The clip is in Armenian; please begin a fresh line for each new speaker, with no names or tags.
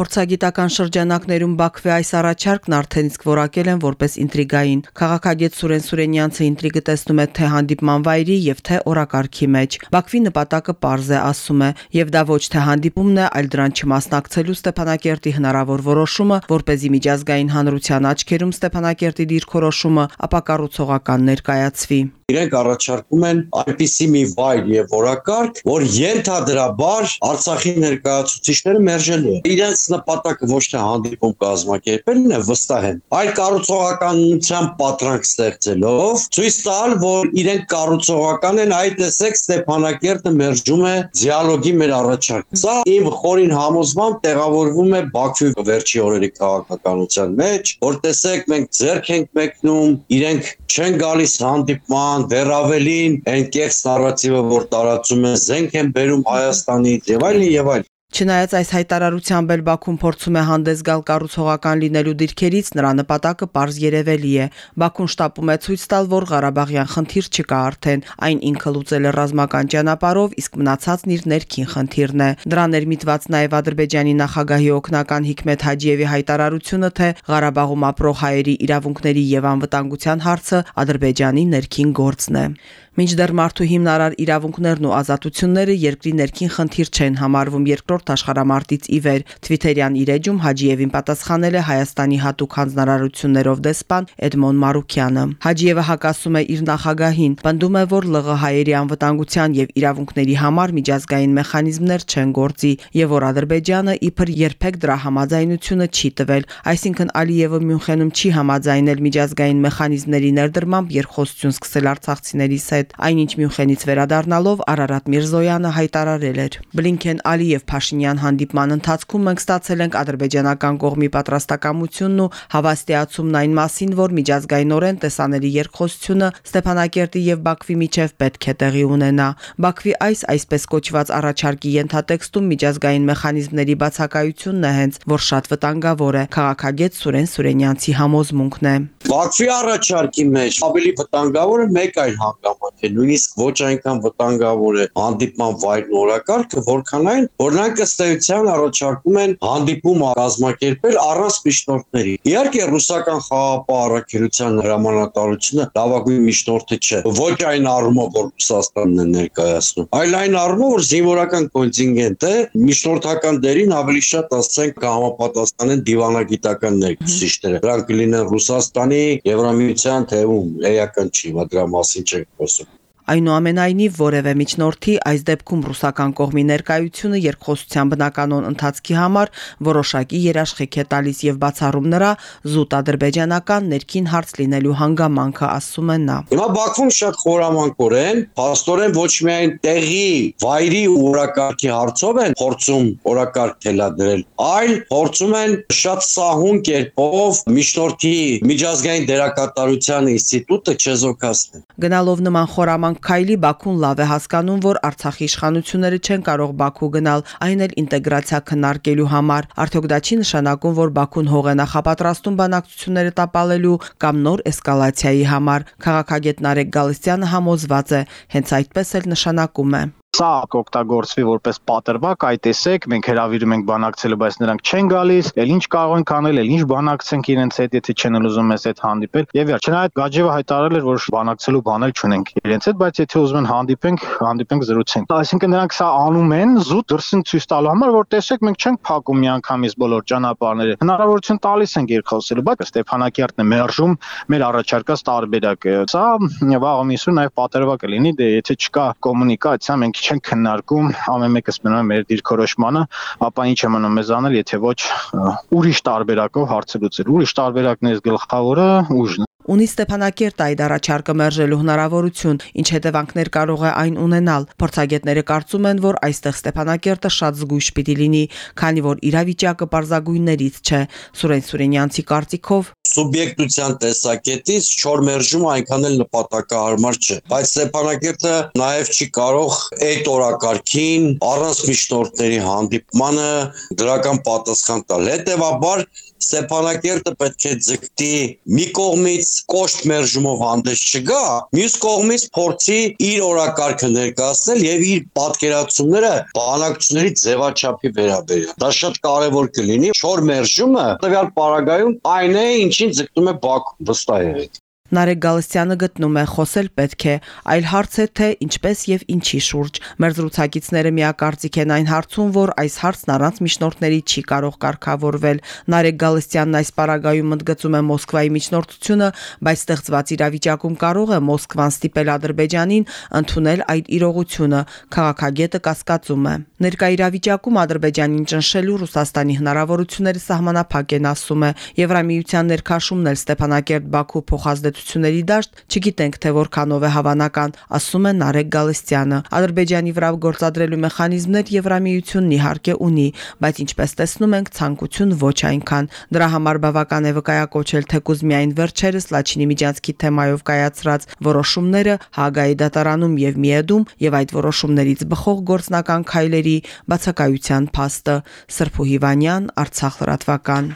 Փորձագիտական շրջանակներում Բաքվի այս առաջարկն արդեն իսկ որակել են որպես ինտրիգային։ Քաղաքագետ Սուրեն Սուրենյանցը ինտրիգը տեսնում է թե հանդիպման վայրի եւ թե օրակարգի մեջ։ Բաքվի նպատակը պարզ է, ասում է, եւ դա ոչ թե հանդիպումն է, այլ դրան չմասնակցելու Ստեփանակերտի հնարավոր որոշումը, որ เป զի միջազգային հանրության աչքերում Ստեփանակերտի դիրքորոշումը ապակառուցողական ներկայացվի։
Իրենք առաջարկում են այնպիսի մի վայր եւ օրակարգ, որ ենթադրաբար Արցախի ներկայացուցիչները մերժելու են։ Իրենց նպատակը ոչ թե հանդիպում կազմակերպելն է, վստահ եմ, այլ կառուցողականության պատրանք ստեղծելով ցույց տալ, որ իրենք կառուցողական են, այ տեսեք Ստեփանակերտը մերժում է դիալոգի մեր առաջարկը։ Սա իմ խորին համոզմամբ տեղավորվում է Բաքվի վերջի օրերի քաղաքականության մեջ, որ տեսեք մենք ձեռք ենք մեկնում, իրենք չեն գալիս հանդիպման դեռ ավելին այն կեղծ նարատիվը, որ տարածում են, զենք են բերում Հայաստանից եւ այլն եւ այլն։
Չնայած այս հայտարարությամբ էլ Բաքուն փորձում է հանդես գալ կառուցողական լինելու դիրքերից, նրա նպատակը པարզ երևելի է։ Բաքուն շտապում է ցույց տալ, որ Ղարաբաղյան խնդիր չկա արդեն, այն ինքը լուծել է ռազմական ճանապարհով, իսկ մնացածն իր ներքին խնդիրն է։ Դրան ներմիտված նաև Ադրբեջանի նախագահի օկնական Հիկմետ Հաջիևի հայտարարությունը, թե Ղարաբաղում ապրող հայերի իրավունքների եւ անվտանգության հարցը Ադրբեջանի ներքին գործն է։ Մինչդեռ մարդու հիմնարար իրավունքներն ու ազատությունները երկրի ներքին խնդիր չեն համարվում երկրորդ աշխարհամարտից ի վեր։ Թվիտերյան իր էջում Հաջիևին պատասխանել է Հայաստանի հատուկ հանձնարարություններով դեսպան Էդմոն Մարուկյանը։ Հաջիևը հակասում է իր նախագահին, պնդում է, որ ԼՂ հայերի անվտանգության եւ իրավունքների համար միջազգային մեխանիզմներ չեն գործի եւ որ Ադրբեջանը իբր երբեք դրա համաձայնությունը չի տվել, այսինքն Ալիևը Մյունխենում չի համաձայնել միջազգային մեխանիզմների ներդրմամբ երկխոսություն սկսել արցախցիների հետ Այնինչ Մյունխենից վերադառնալով Արարատ Միրզոյանը հայտարարել էր. Բլինքեն Ալիև Փաշինյան հանդիպման ընթացքում մենք ստացել ենք ադրբեջանական կողմի պատրաստակամությունն ու հավաստիացումն այն մասին, որ միջազգայինորեն տեսանելի երկխոսությունը Ստեփանակերտի եւ Բաքվի միջև պետք է տեղի ունենա։ Բաքվի այս այսպես կոչված առաջարկի ենթատեքստում միջազգային մեխանիզմների բացակայությունն է հենց, որ շատ վտանգավոր է։ Քաղաքագետ Սուրեն Սուրենյանցի համոզմունքն է։
Բաքվի առաջարկի մեջ ավելի վտանգավոր է մեկ այլ հանգամանք նույնիսկ ոչ այնքան վտանգավոր է հանդիպման վայրն օրակարգը, որքան այն, որ նրանք ըստ էության առաջարկում են հանդիպում կազմակերպել առանց միջնորդների։ Իհարկե ռուսական խաղապահ առաքելության հրամանատարությունը լավագույն միջնորդը չէ։ Ոչ այն առումով, որ Ռուսաստանն է ներկայացնում, այլ այն առումով, որ զինվորական կոնտինգենտը միջնորդական դերին ավելի շատ ասենք կհամապատասխանեն դիվանագիտական ներկայացուցիչները։ Դրանք կլինեն Ռուսաստանի, Եվրամիության թե ում, էական չի, դրա մասին չենք խոսում։
Այնուամենայնիվ որևէ միջնորդի այս դեպքում ռուսական կողմի ներկայությունը երկխոսության բնականոն ընթացքի համար որոշակի երաշխիք է տալիս եւ բացառում նրա զուտ ադրբեջանական ներքին հարց լինելու հանգամանքը, ասում է նա։
Հիմա Բաքվում շատ խորամանկորեն, փաստորեն ոչ միայն տեղի, վայրի ու օրակարգի հարցով են փորձում օրակարգ թելադրել, այլ փորձում են շատ սահուն կերպով միջնորդի միջազգային դերակատարության ինստիտուտը չեզոքացնել։
Գնալով նման խորամանկ քայլի Բաքուն լավ է հասկանում, որ Արցախի իշխանությունները չեն կարող Բաքու գնալ, այն էլ ինտեգրացիա քննարկելու համար։ Արդյոք դա չի նշանակում, որ Բաքուն հող է նախապատրաստում բանակցությունները տապալելու կամ նոր էսկալացիայի համար։ Քաղաքագետ Նարեկ Գալստյանը համոզված է, հենց այդպես էլ նշանակում է
սա կօգտագործվի որպես պատրվակ, այ տեսեք, մենք հravirում ենք բանակցելու, բայց նրանք չեն գալիս, ել ինչ կարող ենք անել, ել ինչ բանակցենք իրենց հետ, եթե չեն ուզում մեզ հետ հանդիպել։ Եվ վերջ, չնայած Գաջևը հայտարարել էր, որ բանակցելու բան էլ չունենք իրենց հետ, բայց եթե ուզում են հանդիպենք, հանդիպենք զրուցենք։ Այսինքն նրանք սա անում են զուտ դրսին ցույց տալու համար, որ տեսեք, մենք չենք փակում միանգամից բոլոր ճանապարհները։ Հնարավորություն տալիս ենք երկխոսելու, բայց Ստեփանակերտն է մերժում մեր առաջարկած տարբերակը։ Սա վաղը միսու նաև պատրվակ կլինի, դե եթե չկա կոմունիկացիա, մենք չենք քննարկում, ամեն մեկս մնում մեր դիրքորոշմանը, ապա ինչ է մնում մեզ անել, եթե ոչ ուրիշ տարբերակով հարցը լուծել։ Ուրիշ տարբերակներից գլխավորը ուժն
ունի Ստեփանակերտ այդ առաջարկը մերժելու հնարավորություն, ինչ հետևանքներ կարող է այն ունենալ։ Փորձագետները կարծում են, որ այստեղ Ստեփանակերտը շատ զգույշ պիտի լինի, քանի որ իրավիճակը պարզագույններից չէ։ Սուրեն Սուրենյանցի կարծիքով.
Սուբյեկտության տեսակետից չոր մերժումը այնքան էլ նպատակահարմար չէ բայց Ստեփանակերտը նաև չի կարող այդ օրակարգին առանց միջնորդների հանդիպմանը դրական պատասխան տալ հետեւաբար Ստեփանակերտը պետք է ձգտի մի կողմից կոշտ մերժումով հանդես չգա, մյուս կողմից փորձի իր օրակարգը ներկայացնել եւ իր պատկերացումները բանակցությունների ձևաչափի վերաբերյալ։ Դա շատ կարեւոր կլինի։ Չոր մերժումը տվյալ պարագայում այն է, ինչին ձգտում է Բաքուն, վստահ եղեք։
Նարեկ Գալստյանը գտնում է խոսել պետք է, այլ հարց է թե ինչպես եւ ինչի շուրջ։ Մեր զրուցակիցները միակարծիք են այն հարցում, որ այս հարցն առանց միջնորդների չի կարող կարգավորվել։ Նարեկ Գալստյանն այս պարագայում ընդգծում է Մոսկվայի միջնորդությունը, բայց ստեղծված իրավիճակում կարող է Մոսկվան ստիպել Ադրբեջանին ընդունել այդ իրողությունը։ Քաղաքագետը կասկածում է։ Ներկա իրավիճակում Ադրբեջանին ճնշելու Ռուսաստանի հնարավորությունները սահմանափակ են, ասում է։ Եվրամիության ներքաշումն էլ Ստեփանակերտ-Բաքու փոխազդեցություն հանրապետությունների դաշտ չգիտենք թե որքանով է հավանական, ասում է Նարեկ Գալստյանը։ Ադրբեջանի վրա գործադրելու մեխանիզմներ Եվրամիությունն իհարկե ունի, բայց ինչպես տեսնում ենք, ցանկություն ոչ այնքան։ Դրա համար բավական է վկայակոչել թեկուզ միայն վերջերս Լաչինի միջանցքի թեմայով կայացրած որոշումները Հագայի դատարանում եւ Միեդում եւ այդ որոշումներից բխող գործնական քայլերի բացակայության փաստը։ Սրփու Հիվանյան, Արցախ լրատվական։